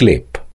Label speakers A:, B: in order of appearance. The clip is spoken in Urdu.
A: کلک